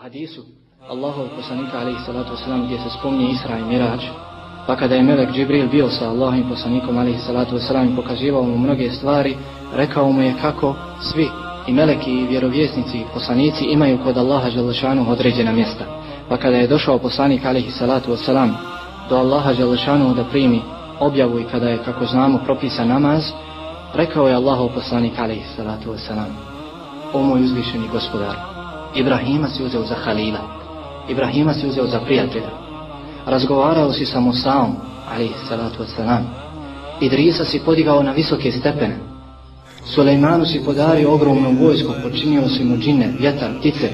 hadisu Allahov poslanika alaihi salatu wasalam gdje se spomni Isra i Mirađ. Pa kada je Melek Džibril bio sa Allahovim poslanikom alaihi salatu wasalam i pokazivao mu mnoge stvari rekao mu je kako svi i meleki i vjerovjesnici i poslanici imaju kod Allaha Želešanu određena mjesta. Pa kada je došao poslanik alaihi salatu wasalam do Allaha Želešanu da primi objavu i kada je kako znamo propisan namaz rekao je Allahov poslanik alaihi salatu wasalam o moj uzvišeni gospodaru, Ibrahima si uzeo za Halila Ibrahima si uzeo za prijatelja. Razgovarao si sa Musaom, ali salatu wasalam. Idrisa si podigao na visoke stepene. Sulejmanu si podario ogromnu vojsku, počinio si mu džine, vjetar, ptice.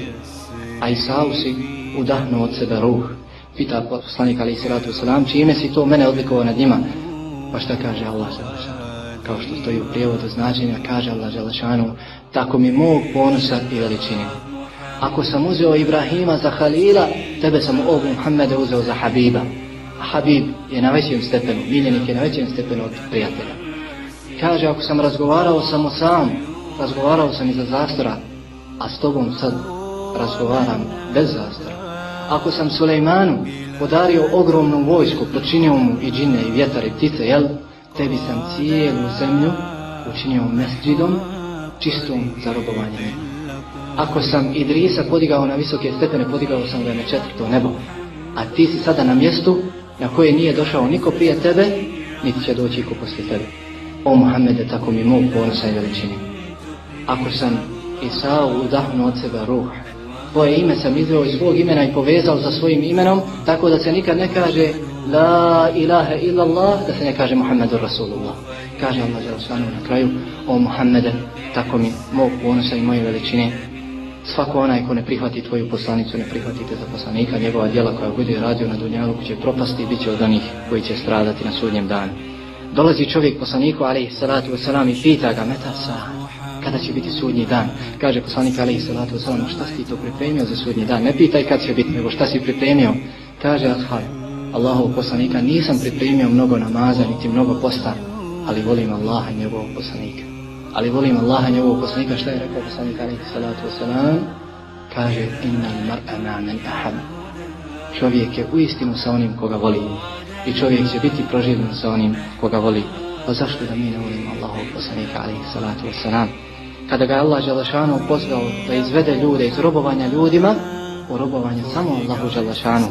A Isau si udahnuo od sebe ruh. Pita poslanik ali salatu wasalam, čime si to mene odlikovao nad njima? Pa šta kaže Allah Želešanu? Kao što stoji u prijevodu značenja, kaže Allah Želešanu, tako mi mog ponosa i veličine. Ako sam uzeo Ibrahima za Halila, tebe sam ovog Muhammeda uzeo za Habiba. A Habib je na većem stepenu, miljenik je na većem stepenu od prijatelja. Kaže, ako sam razgovarao samo sam, razgovarao sam iza zastora, a s tobom sad razgovaram bez zastora. Ako sam Sulejmanu podario ogromnu vojsku, počinio mu i džine i vjetar i ptice, jel? Tebi sam cijelu zemlju učinio mesđidom, čistom za robovanje nema. Ako sam Idrisa podigao na visoke stepene, podigao sam ga na četvrto nebo. A ti si sada na mjestu na koje nije došao niko prije tebe, niti će doći ko poslije tebe. O Muhammede, tako mi mog ponosa i veličini. Ako sam Isao udahnuo od sebe ruh, tvoje ime sam izveo iz svog imena i povezao sa svojim imenom, tako da se nikad ne kaže La ilaha illallah, da se ne kaže Muhammedu Rasulullah. Kaže Allah Đelosvanu na kraju, o Muhammede, tako mi mog ponosa i moje veličine, svako onaj ko ne prihvati tvoju poslanicu, ne prihvatite za poslanika, njegova djela koja bude radio na dunjalu, će propasti i bit će od onih koji će stradati na sudnjem danu. Dolazi čovjek poslaniku, ali salatu wasalam, i pita ga, meta sa, kada će biti sudnji dan? Kaže poslanik, ali salatu wasalam, šta si to pripremio za sudnji dan? Ne pitaj kad će biti, nego šta si pripremio? Kaže Ashab, Allahov poslanika, nisam pripremio mnogo namaza, niti mnogo posta, ali volim Allaha i njegovog poslanika ali volim Allaha njegovog poslanika šta je rekao poslanik alaihi salatu wasalam kaže inna mar'a ma man ahab. Čovjek je u istinu sa onim koga voli. I čovjek će biti proživljen sa onim koga voli. Pa zašto da mi ne volimo Allahov poslanika alaihi salatu wasalam kada ga Allah Đalašanu pozvao da izvede ljude iz robovanja ljudima u robovanje samo Allahu Đalašanu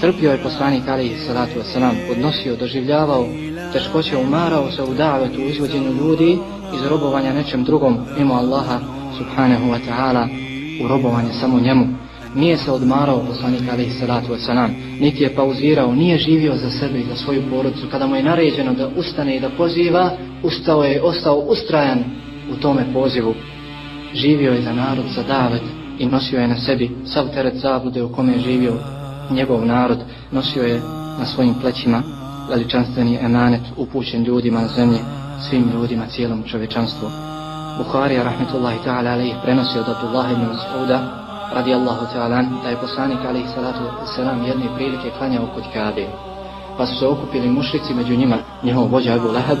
trpio je poslanik alaihi salatu wasalam odnosio, doživljavao teškoće umarao se u davetu u izvođenju ljudi iz robovanja nečem drugom mimo Allaha subhanahu wa ta'ala u robovanje samo njemu. Nije se odmarao poslanik alaihi salatu wasalam, niti je pauzirao, nije živio za sebe i za svoju porodicu. Kada mu je naređeno da ustane i da poziva, ustao je, ostao ustrajan u tome pozivu. Živio je za narod, za davet i nosio je na sebi sav teret zablude u kome je živio njegov narod, nosio je na svojim plećima veličanstveni emanet upućen ljudima na zemlji, svim ljudima, cijelom čovečanstvu. Buharija, rahmetullahi ta'ala, alaih, prenosi od Abdullah ibn Mas'uda, radijallahu ta'ala, da je poslanik, alaih salatu selam, jedne prilike klanjao kod Kabe. Pa su se okupili mušlici među njima, njihov vođa Abu Lahab,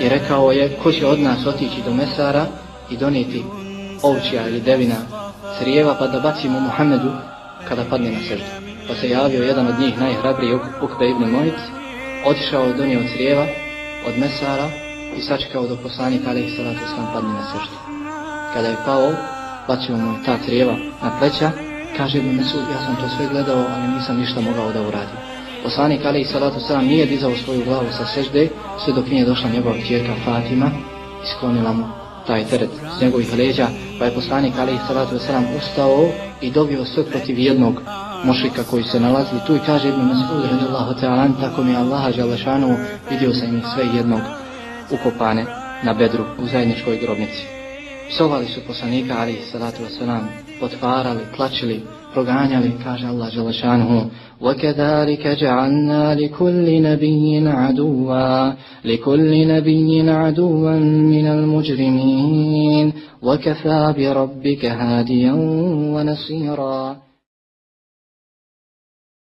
i rekao je, ko će od nas otići do Mesara i donijeti ovčija ili devina crijeva, pa da bacimo Muhammedu kada padne na srđu. Pa se javio jedan od njih, najhrabriji Ukbe ibn Mojit, otišao do nje od crijeva, od mesara i sačekao do poslanika alaihi salatu sam padne na srštu. Kada je pao, bacio mu ta trijeva na pleća, kaže mi Mesud, ja sam to sve gledao, ali nisam ništa mogao da uradim. Poslanik alaihi Salatu Salam nije dizao svoju glavu sa sežde, sve dok nije došla njegova čjerka Fatima, i sklonila mu taj teret s njegovih leđa, pa je poslanik alaihi Salatu Salam ustao i dobio sve protiv jednog mošika koji se nalazi tu i kaže Ibn Mas'ud radijallahu ta'ala tako mi Allaha želešanu vidio sam ih sve jednog ukopane na bedru u zajedničkoj grobnici. Psovali su poslanika ali salatu wasalam, potvarali, tlačili, proganjali, kaže Allah želešanu وَكَذَلِكَ جَعَلْنَا لِكُلِّ نَبِيٍّ عَدُوًا لِكُلِّ نَبِيٍّ عَدُوًا مِنَ الْمُجْرِمِينَ وَكَفَى بِرَبِّكَ هَادِيًا وَنَصِيرًا